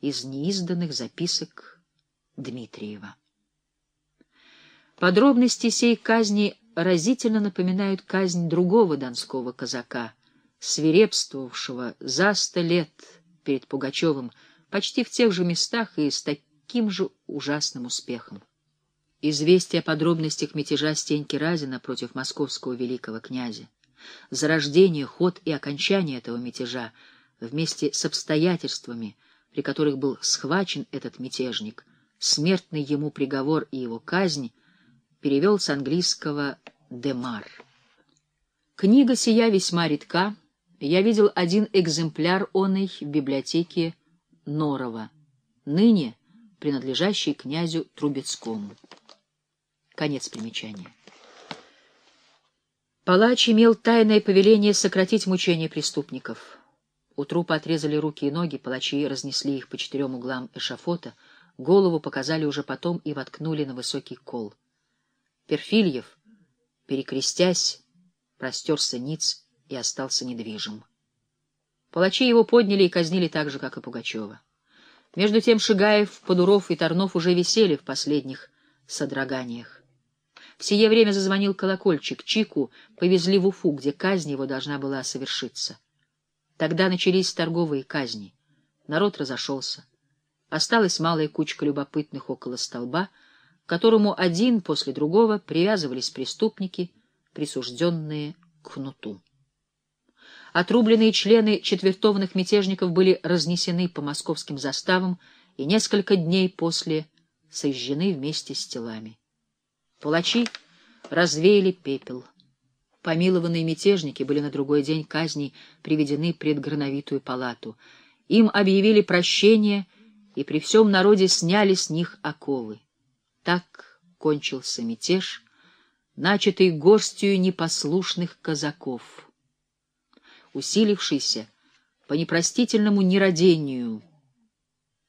из неизданных записок Дмитриева. Подробности сей казни разительно напоминают казнь другого донского казака, свирепствовавшего за сто лет перед Пугачевым почти в тех же местах и с таким же ужасным успехом. Известие о подробностях мятежа Стеньки Разина против московского великого князя, зарождение, ход и окончание этого мятежа вместе с обстоятельствами, при которых был схвачен этот мятежник, смертный ему приговор и его казнь, перевел с английского «Демар». Книга сия весьма редка. Я видел один экземпляр оной в библиотеке Норова, ныне принадлежащий князю Трубецкому. Конец примечания. Палач имел тайное повеление сократить мучения преступников. У трупа отрезали руки и ноги, палачи разнесли их по четырем углам эшафота, голову показали уже потом и воткнули на высокий кол. Перфильев, перекрестясь, простерся ниц и остался недвижим. Палачи его подняли и казнили так же, как и Пугачева. Между тем Шигаев, Подуров и Тарнов уже висели в последних содроганиях. В сие время зазвонил колокольчик. Чику повезли в Уфу, где казнь его должна была совершиться. Тогда начались торговые казни. Народ разошелся. Осталась малая кучка любопытных около столба — которому один после другого привязывались преступники, присужденные к кнуту. Отрубленные члены четвертованных мятежников были разнесены по московским заставам и несколько дней после сожжены вместе с телами. Палачи развеяли пепел. Помилованные мятежники были на другой день казни приведены пред Грановитую палату. Им объявили прощение и при всем народе сняли с них оковы. Так кончился мятеж, начатый горстью непослушных казаков, усилившийся по непростительному нерадению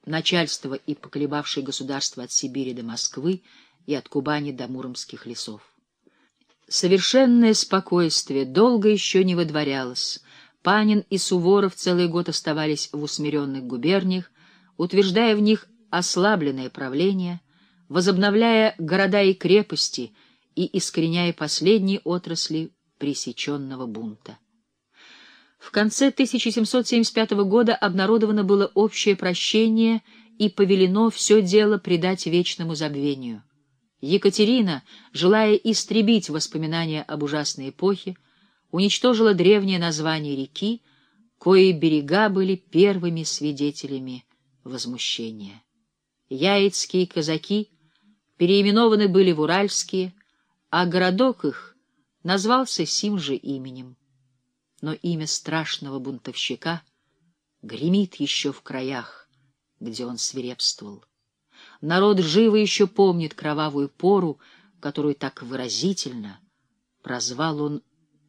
начальства и поколебавший государство от Сибири до Москвы и от Кубани до Муромских лесов. Совершенное спокойствие долго еще не выдворялось. Панин и Суворов целый год оставались в усмиренных губерниях, утверждая в них ослабленное правление — возобновляя города и крепости и искореняя последние отрасли пресеченного бунта. В конце 1775 года обнародовано было общее прощение и повелено все дело предать вечному забвению. Екатерина, желая истребить воспоминания об ужасной эпохе, уничтожила древнее название реки, кои берега были первыми свидетелями возмущения. Яицкие казаки — переименованы были в Уральские, а городок их назвался сим же именем. Но имя страшного бунтовщика гремит еще в краях, где он свирепствовал. Народ живо еще помнит кровавую пору, которую так выразительно прозвал он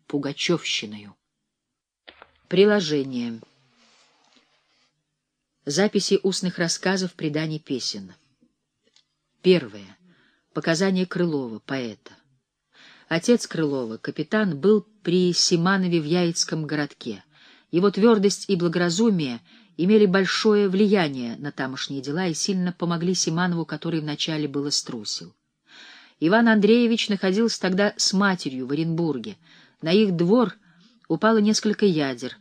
Пугачевщиною. Приложение. Записи устных рассказов, преданий, песен. Первое. Показания Крылова, поэта. Отец Крылова, капитан, был при Симанове в Яицком городке. Его твердость и благоразумие имели большое влияние на тамошние дела и сильно помогли Симанову, который вначале было струсил. Иван Андреевич находился тогда с матерью в Оренбурге. На их двор упало несколько ядер.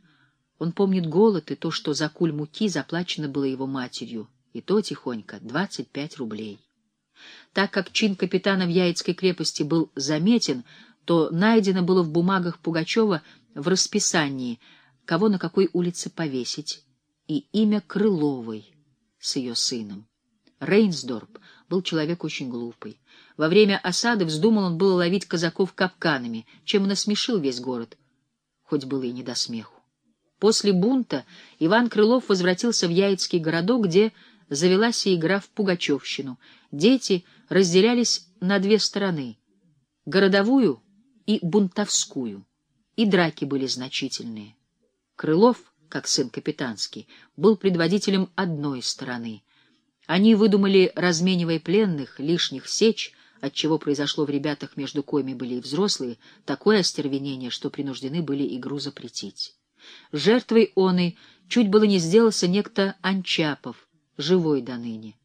Он помнит голод и то, что за куль муки заплачено было его матерью, и то тихонько — двадцать пять рублей. Так как чин капитана в Яицкой крепости был заметен, то найдено было в бумагах Пугачева в расписании, кого на какой улице повесить, и имя Крыловой с ее сыном. Рейнсдорп был человек очень глупый. Во время осады вздумал он было ловить казаков капканами, чем насмешил весь город, хоть было и не до смеху. После бунта Иван Крылов возвратился в Яицкий городок, где завелась и игра в пугачевщину. Дети разделялись на две стороны — городовую и бунтовскую, и драки были значительные. Крылов, как сын капитанский, был предводителем одной стороны. Они выдумали, разменивая пленных, лишних сечь, отчего произошло в ребятах, между коими были и взрослые, такое остервенение, что принуждены были игру запретить. Жертвой он и чуть было не сделался некто Анчапов — живой до ныне.